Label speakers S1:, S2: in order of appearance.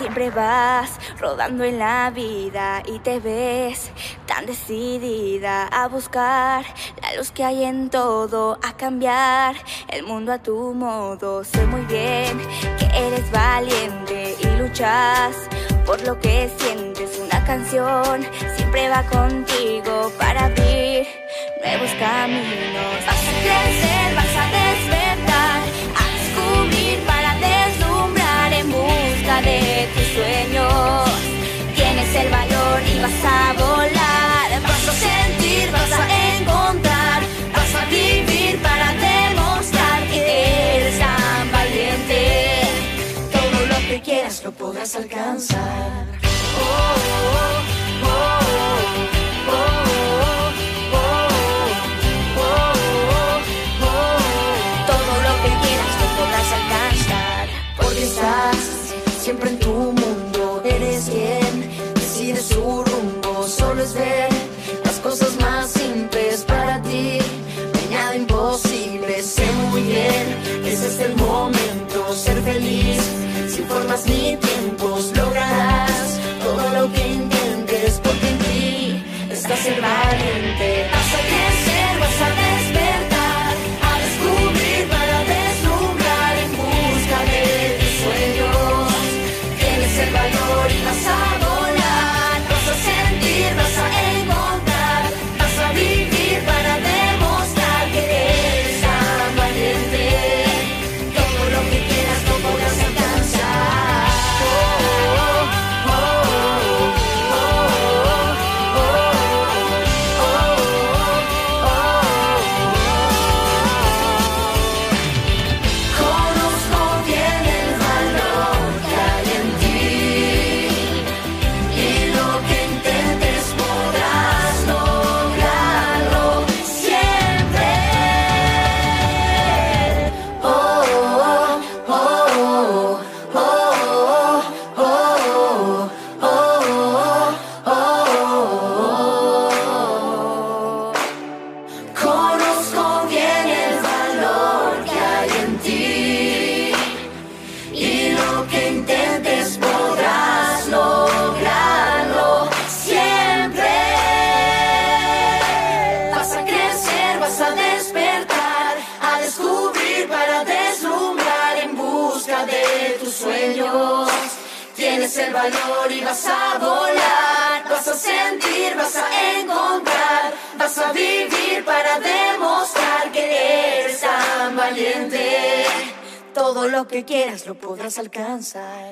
S1: Siempre vas rodando en la vida y te ves tan decidida a buscar la luz que hay en todo, a cambiar el mundo a tu modo. Sé muy bien que eres valiente y luchas por lo que sientes. Una canción siempre va contigo para abrir nuevos caminos. Vas a crecer, lo podrás alcanzar. Oh, oh, oh, oh. Todo lo que quieras lo podrás alcanzar. Porque estás siempre en tu mundo. Eres quien decide su rumbo. Solo es ver las cosas más simples para ti. No hay imposible. Sé muy bien, ese es el. Ser feliz sin formas ni tiempos. Lograrás Tienes el valor y vas a volar, vas a sentir, vas a encontrar, vas a vivir para demostrar que eres tan valiente. Todo lo que quieras lo podrás alcanzar.